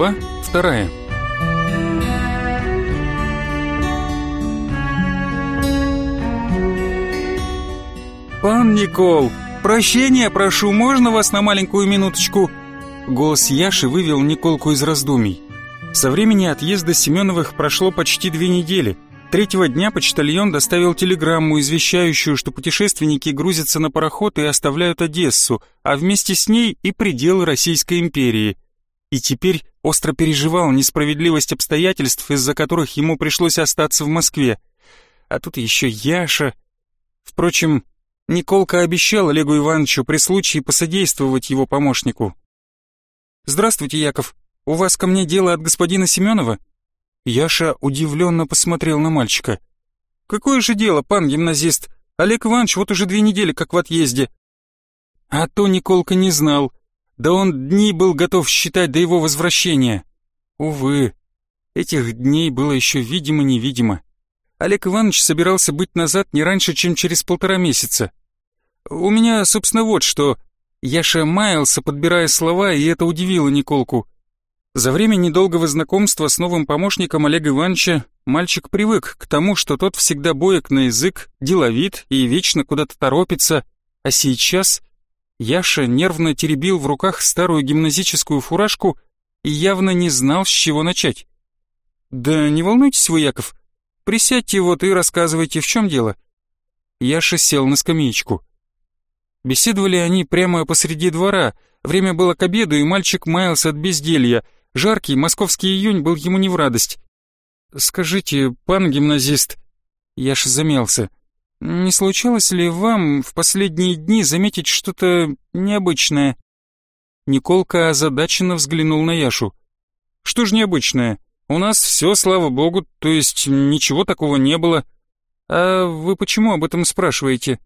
Глава вторая «Пан Никол, прощения прошу, можно вас на маленькую минуточку?» Голос Яши вывел Николку из раздумий. Со времени отъезда Семеновых прошло почти две недели. Третьего дня почтальон доставил телеграмму, извещающую, что путешественники грузятся на пароход и оставляют Одессу, а вместе с ней и пределы Российской империи – и теперь остро переживал несправедливость обстоятельств, из-за которых ему пришлось остаться в Москве. А тут еще Яша. Впрочем, Николка обещал Олегу Ивановичу при случае посодействовать его помощнику. «Здравствуйте, Яков. У вас ко мне дело от господина Семенова?» Яша удивленно посмотрел на мальчика. «Какое же дело, пан гимназист? Олег Иванович вот уже две недели как в отъезде». А то Николка не знал, да он дни был готов считать до его возвращения. Увы, этих дней было еще видимо-невидимо. Олег Иванович собирался быть назад не раньше, чем через полтора месяца. У меня, собственно, вот что. Яша маялся, подбирая слова, и это удивило Николку. За время недолгого знакомства с новым помощником Олега Ивановича мальчик привык к тому, что тот всегда боек на язык, деловит и вечно куда-то торопится, а сейчас Яша нервно теребил в руках старую гимназическую фуражку и явно не знал, с чего начать. «Да не волнуйтесь вы, Яков, присядьте вот и рассказывайте, в чем дело». Яша сел на скамеечку. Беседовали они прямо посреди двора, время было к обеду, и мальчик маялся от безделья. Жаркий московский июнь был ему не в радость. «Скажите, пан гимназист...» Яша замялся. Не случалось ли вам в последние дни заметить что-то необычное?» Николка озадаченно взглянул на Яшу. «Что ж необычное? У нас все, слава богу, то есть ничего такого не было. А вы почему об этом спрашиваете?»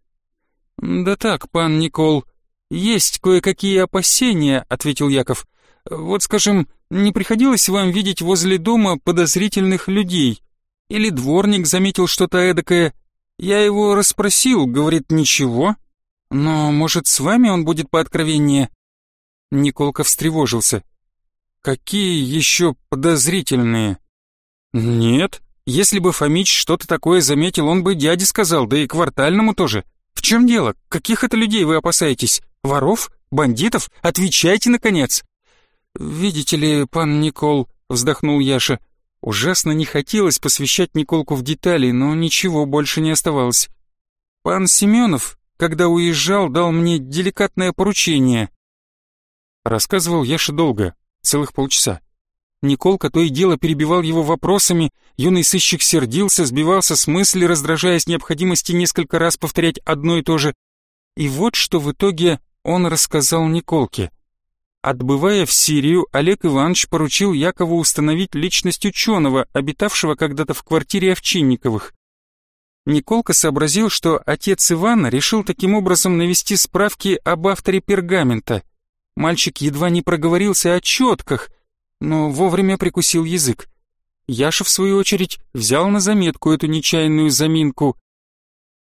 «Да так, пан Никол, есть кое-какие опасения», — ответил Яков. «Вот, скажем, не приходилось вам видеть возле дома подозрительных людей? Или дворник заметил что-то эдакое?» Я его расспросил, говорит, ничего. Но, может, с вами он будет пооткровеннее?» Николка встревожился. «Какие еще подозрительные?» «Нет, если бы Фомич что-то такое заметил, он бы дяде сказал, да и квартальному тоже. В чем дело? Каких это людей вы опасаетесь? Воров? Бандитов? Отвечайте, наконец!» «Видите ли, пан Никол», — вздохнул Яша, — Ужасно не хотелось посвящать Николку в детали, но ничего больше не оставалось. Пан Семенов, когда уезжал, дал мне деликатное поручение. Рассказывал Яша долго, целых полчаса. Николка то и дело перебивал его вопросами, юный сыщик сердился, сбивался с мысли, раздражаясь необходимости несколько раз повторять одно и то же. И вот что в итоге он рассказал Николке — Отбывая в Сирию, Олег Иванович поручил Якову установить личность ученого, обитавшего когда-то в квартире Овчинниковых. Николка сообразил, что отец Ивана решил таким образом навести справки об авторе пергамента. Мальчик едва не проговорился о четках, но вовремя прикусил язык. Яша, в свою очередь, взял на заметку эту нечаянную заминку.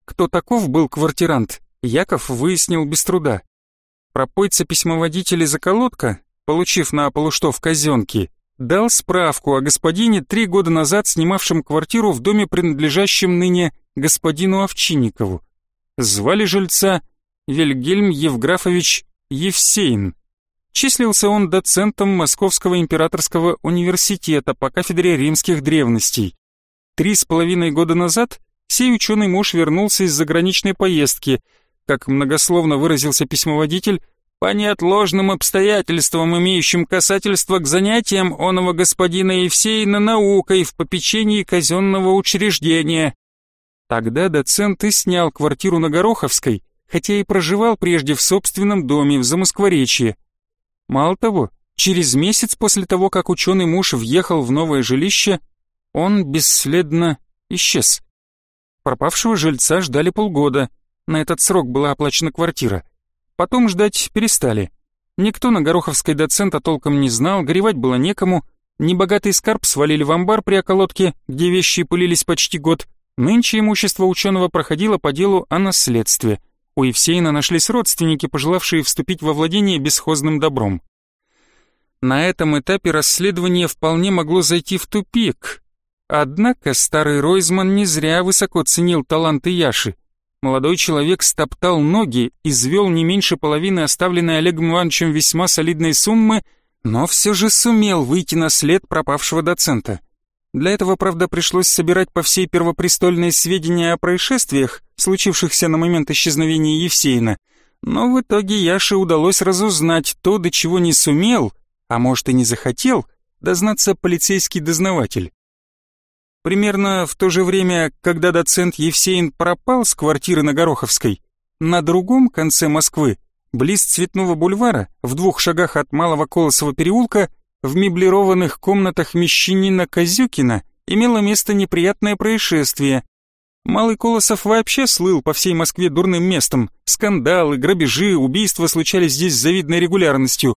Кто таков был квартирант, Яков выяснил без труда. Пропойца письмоводитель заколотка, получив на полуштов казенки, дал справку о господине три года назад снимавшем квартиру в доме, принадлежащем ныне господину Овчинникову. Звали жильца Вильгельм Евграфович Евсеин. Числился он доцентом Московского императорского университета по кафедре римских древностей. Три с половиной года назад сей ученый муж вернулся из заграничной поездки – как многословно выразился письмоводитель, по неотложным обстоятельствам, имеющим касательство к занятиям оного господина Евсеина наукой в попечении казенного учреждения. Тогда доцент и снял квартиру на Гороховской, хотя и проживал прежде в собственном доме в Замоскворечье. Мало того, через месяц после того, как ученый муж въехал в новое жилище, он бесследно исчез. Пропавшего жильца ждали полгода – на этот срок была оплачена квартира. Потом ждать перестали. Никто на Гороховской доцента толком не знал, горевать было некому. Небогатый скарб свалили в амбар при околотке, где вещи пылились почти год. Нынче имущество ученого проходило по делу о наследстве. У Евсеина нашлись родственники, пожелавшие вступить во владение бесхозным добром. На этом этапе расследование вполне могло зайти в тупик. Однако старый Ройзман не зря высоко ценил таланты Яши. Молодой человек стоптал ноги, извел не меньше половины оставленной Олегом Ивановичем весьма солидной суммы, но все же сумел выйти на след пропавшего доцента. Для этого, правда, пришлось собирать по всей первопрестольной сведения о происшествиях, случившихся на момент исчезновения Евсеина, но в итоге Яше удалось разузнать то, до чего не сумел, а может и не захотел, дознаться полицейский дознаватель. Примерно в то же время, когда доцент Евсеин пропал с квартиры на Гороховской, на другом конце Москвы, близ Цветного бульвара, в двух шагах от Малого Колосова переулка, в меблированных комнатах мещанина Козюкина имело место неприятное происшествие. Малый Колосов вообще слыл по всей Москве дурным местом. Скандалы, грабежи, убийства случались здесь с завидной регулярностью.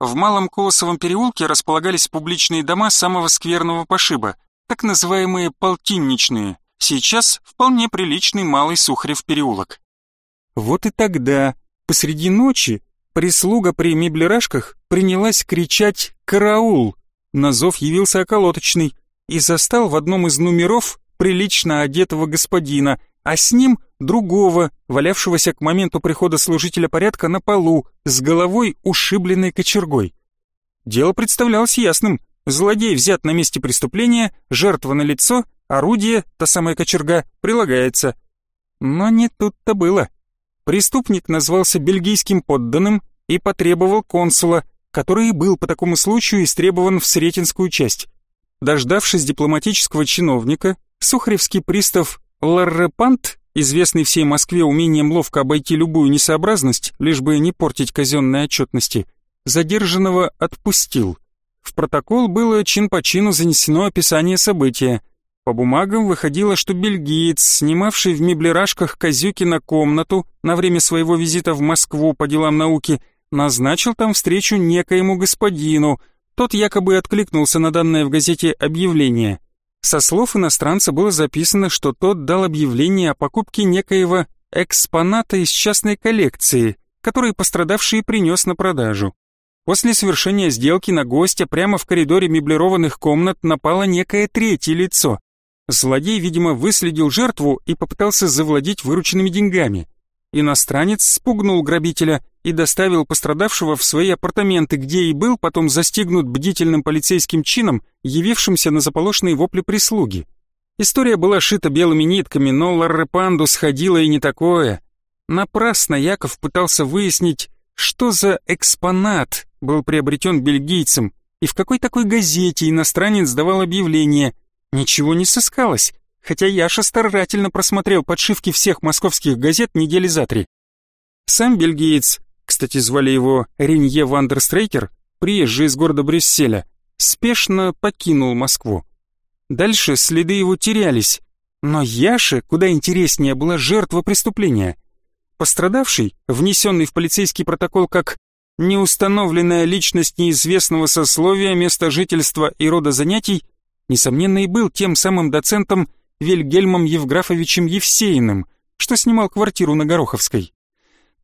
В Малом Колосовом переулке располагались публичные дома самого скверного пошиба, так называемые полтинничные, сейчас вполне приличный малый Сухарев переулок. Вот и тогда, посреди ночи, прислуга при меблерашках принялась кричать «Караул!». Назов явился околоточный и застал в одном из номеров прилично одетого господина, а с ним другого, валявшегося к моменту прихода служителя порядка на полу, с головой ушибленной кочергой. Дело представлялось ясным. Злодей взят на месте преступления, жертва на лицо, орудие, та самая кочерга, прилагается. Но не тут-то было. Преступник назвался бельгийским подданным и потребовал консула, который был по такому случаю истребован в Сретенскую часть. Дождавшись дипломатического чиновника, сухаревский пристав Ларрепант, известный всей Москве умением ловко обойти любую несообразность, лишь бы не портить казенные отчетности, задержанного отпустил – в протокол было чин по чину занесено описание события. По бумагам выходило, что бельгиец, снимавший в меблерашках Козюки на комнату на время своего визита в Москву по делам науки, назначил там встречу некоему господину. Тот якобы откликнулся на данное в газете объявление. Со слов иностранца было записано, что тот дал объявление о покупке некоего экспоната из частной коллекции, который пострадавший принес на продажу. После совершения сделки на гостя прямо в коридоре меблированных комнат напало некое третье лицо. Злодей, видимо, выследил жертву и попытался завладеть вырученными деньгами. Иностранец спугнул грабителя и доставил пострадавшего в свои апартаменты, где и был потом застигнут бдительным полицейским чином, явившимся на заполошные вопли прислуги. История была шита белыми нитками, но Ларрепанду сходило и не такое. Напрасно Яков пытался выяснить, что за экспонат был приобретен бельгийцем, и в какой такой газете иностранец давал объявление. Ничего не сыскалось, хотя Яша старательно просмотрел подшивки всех московских газет недели за три. Сам бельгиец, кстати, звали его Ренье Вандерстрейкер, приезжий из города Брюсселя, спешно покинул Москву. Дальше следы его терялись, но Яше куда интереснее была жертва преступления. Пострадавший, внесенный в полицейский протокол как неустановленная личность неизвестного сословия, места жительства и рода занятий, несомненно, и был тем самым доцентом Вильгельмом Евграфовичем Евсеиным, что снимал квартиру на Гороховской.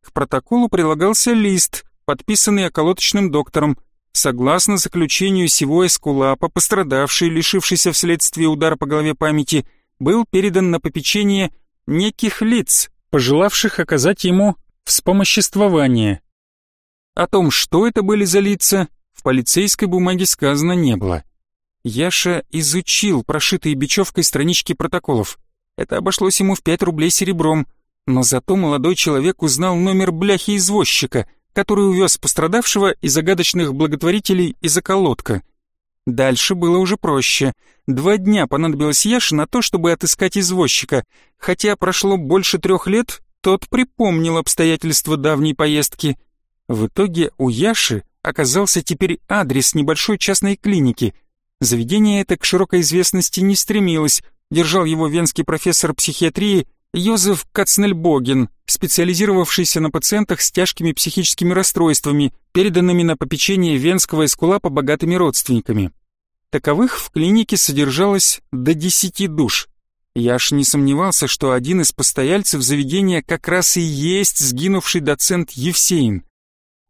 К протоколу прилагался лист, подписанный околоточным доктором, согласно заключению сего эскулапа, пострадавший, лишившийся вследствие удара по голове памяти, был передан на попечение неких лиц, пожелавших оказать ему вспомоществование – о том, что это были за лица, в полицейской бумаге сказано не было. Яша изучил прошитые бечевкой странички протоколов. Это обошлось ему в 5 рублей серебром, но зато молодой человек узнал номер бляхи извозчика, который увез пострадавшего и загадочных благотворителей из околотка. Дальше было уже проще. Два дня понадобилось Яше на то, чтобы отыскать извозчика. Хотя прошло больше трех лет, тот припомнил обстоятельства давней поездки. В итоге у Яши оказался теперь адрес небольшой частной клиники. Заведение это к широкой известности не стремилось, держал его венский профессор психиатрии Йозеф Кацнельбоген, специализировавшийся на пациентах с тяжкими психическими расстройствами, переданными на попечение венского эскулапа богатыми родственниками. Таковых в клинике содержалось до 10 душ. Я аж не сомневался, что один из постояльцев заведения как раз и есть сгинувший доцент Евсеин.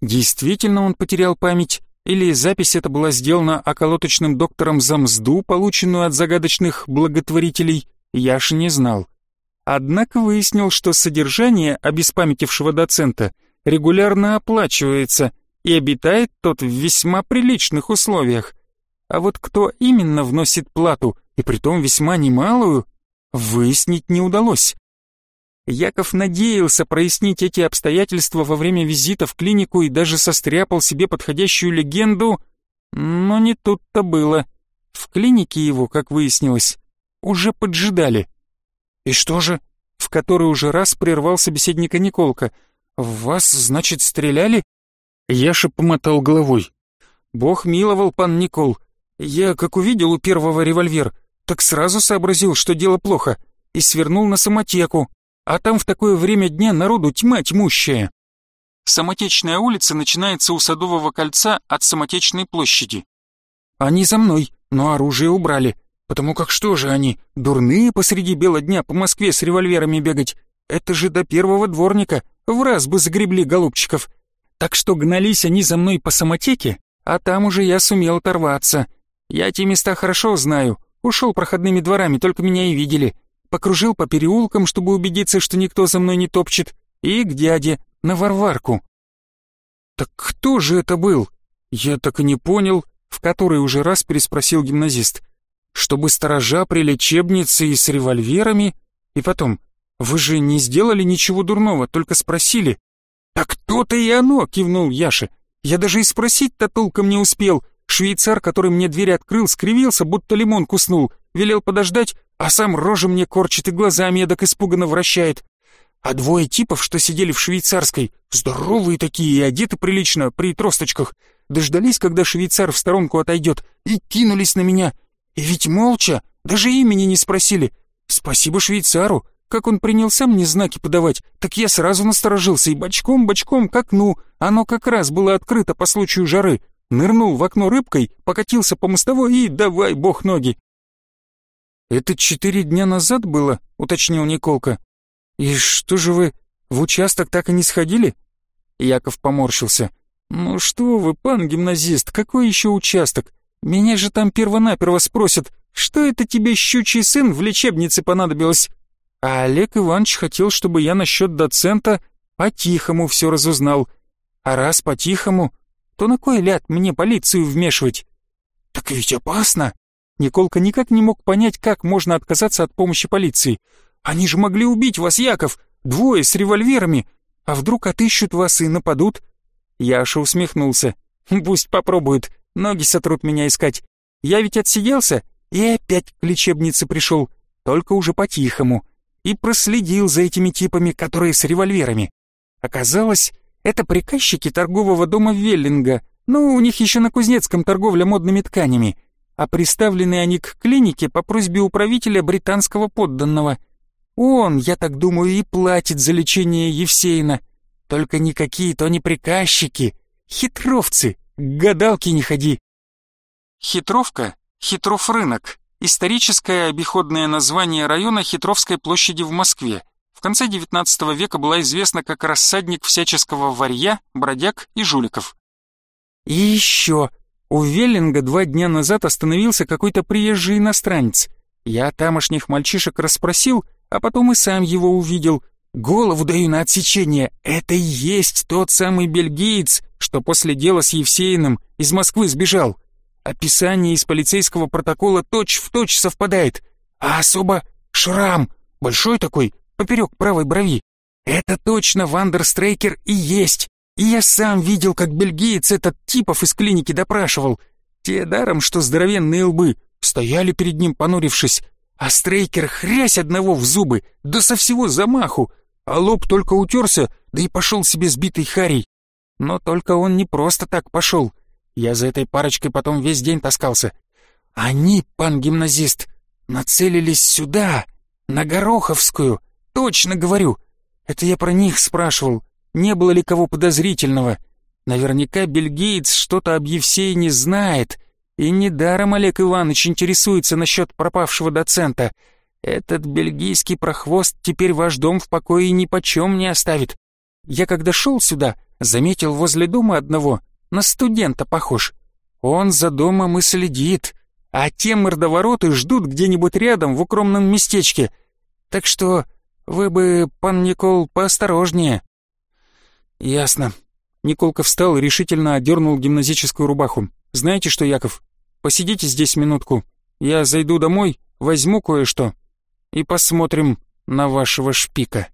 Действительно он потерял память, или запись эта была сделана околоточным доктором за мзду, полученную от загадочных благотворителей, Яш не знал. Однако выяснил, что содержание обеспамятившего доцента регулярно оплачивается и обитает тот в весьма приличных условиях. А вот кто именно вносит плату, и притом весьма немалую, выяснить не удалось. Яков надеялся прояснить эти обстоятельства во время визита в клинику и даже состряпал себе подходящую легенду, но не тут-то было. В клинике его, как выяснилось, уже поджидали. «И что же?» — в который уже раз прервал собеседника Николка. «В вас, значит, стреляли?» Яша помотал головой. «Бог миловал, пан Никол. Я, как увидел у первого револьвер, так сразу сообразил, что дело плохо, и свернул на самотеку, а там в такое время дня народу тьма тьмущая. Самотечная улица начинается у Садового кольца от Самотечной площади. Они за мной, но оружие убрали, потому как что же они, дурные посреди бела дня по Москве с револьверами бегать? Это же до первого дворника, в раз бы загребли голубчиков. Так что гнались они за мной по самотеке, а там уже я сумел оторваться. Я те места хорошо знаю, ушел проходными дворами, только меня и видели покружил по переулкам, чтобы убедиться, что никто за мной не топчет, и к дяде, на Варварку. «Так кто же это был?» «Я так и не понял», — в который уже раз переспросил гимназист. «Чтобы сторожа при лечебнице и с револьверами? И потом, вы же не сделали ничего дурного, только спросили». «Так кто-то и оно!» — кивнул Яша. «Я даже и спросить-то толком не успел. Швейцар, который мне дверь открыл, скривился, будто лимон куснул, велел подождать, а сам рожи мне корчит и глазами эдак испуганно вращает. А двое типов, что сидели в швейцарской, здоровые такие и одеты прилично, при тросточках, дождались, когда швейцар в сторонку отойдет, и кинулись на меня. И ведь молча, даже имени не спросили. Спасибо швейцару, как он принялся мне знаки подавать, так я сразу насторожился и бочком-бочком к окну, оно как раз было открыто по случаю жары, нырнул в окно рыбкой, покатился по мостовой и давай бог ноги. «Это четыре дня назад было?» — уточнил Николка. «И что же вы, в участок так и не сходили?» Яков поморщился. «Ну что вы, пан гимназист, какой еще участок? Меня же там первонаперво спросят, что это тебе щучий сын в лечебнице понадобилось?» А Олег Иванович хотел, чтобы я насчет доцента по-тихому все разузнал. А раз по-тихому, то на кой ляд мне полицию вмешивать? Так ведь опасно. Николка никак не мог понять, как можно отказаться от помощи полиции. Они же могли убить вас, Яков, двое с револьверами. А вдруг отыщут вас и нападут? Яша усмехнулся. Пусть попробуют, ноги сотрут меня искать. Я ведь отсиделся и опять к лечебнице пришел, только уже по-тихому. И проследил за этими типами, которые с револьверами. Оказалось, это приказчики торгового дома Веллинга, но у них еще на Кузнецком торговля модными тканями, а приставлены они к клинике по просьбе управителя британского подданного. Он, я так думаю, и платит за лечение Евсеина. Только никакие то не приказчики, хитровцы, к гадалке не ходи. Хитровка, хитров рынок, историческое обиходное название района Хитровской площади в Москве – в конце XIX века была известна как рассадник всяческого варья, бродяг и жуликов. И еще. У Веллинга два дня назад остановился какой-то приезжий иностранец. Я тамошних мальчишек расспросил, а потом и сам его увидел. Голову даю на отсечение. Это и есть тот самый бельгиец, что после дела с Евсеиным из Москвы сбежал. Описание из полицейского протокола точь-в-точь точь совпадает. А особо шрам, большой такой, поперек правой брови. Это точно Вандерстрейкер и есть. И я сам видел, как бельгиец этот типов из клиники допрашивал. Те даром, что здоровенные лбы, стояли перед ним, понурившись. А Стрейкер хрясь одного в зубы, да со всего замаху. А лоб только утерся, да и пошел себе с битой харей. Но только он не просто так пошел. Я за этой парочкой потом весь день таскался. Они, пан гимназист, нацелились сюда, на Гороховскую, «Точно говорю! Это я про них спрашивал, не было ли кого подозрительного. Наверняка бельгиец что-то об Евсеине знает, и недаром Олег Иванович интересуется насчет пропавшего доцента. Этот бельгийский прохвост теперь ваш дом в покое нипочем не оставит. Я когда шел сюда, заметил возле дома одного, на студента похож. Он за домом и следит, а те мордовороты ждут где-нибудь рядом в укромном местечке. Так что «Вы бы, пан Никол, поосторожнее». «Ясно». Николка встал и решительно одернул гимназическую рубаху. «Знаете что, Яков, посидите здесь минутку. Я зайду домой, возьму кое-что и посмотрим на вашего шпика».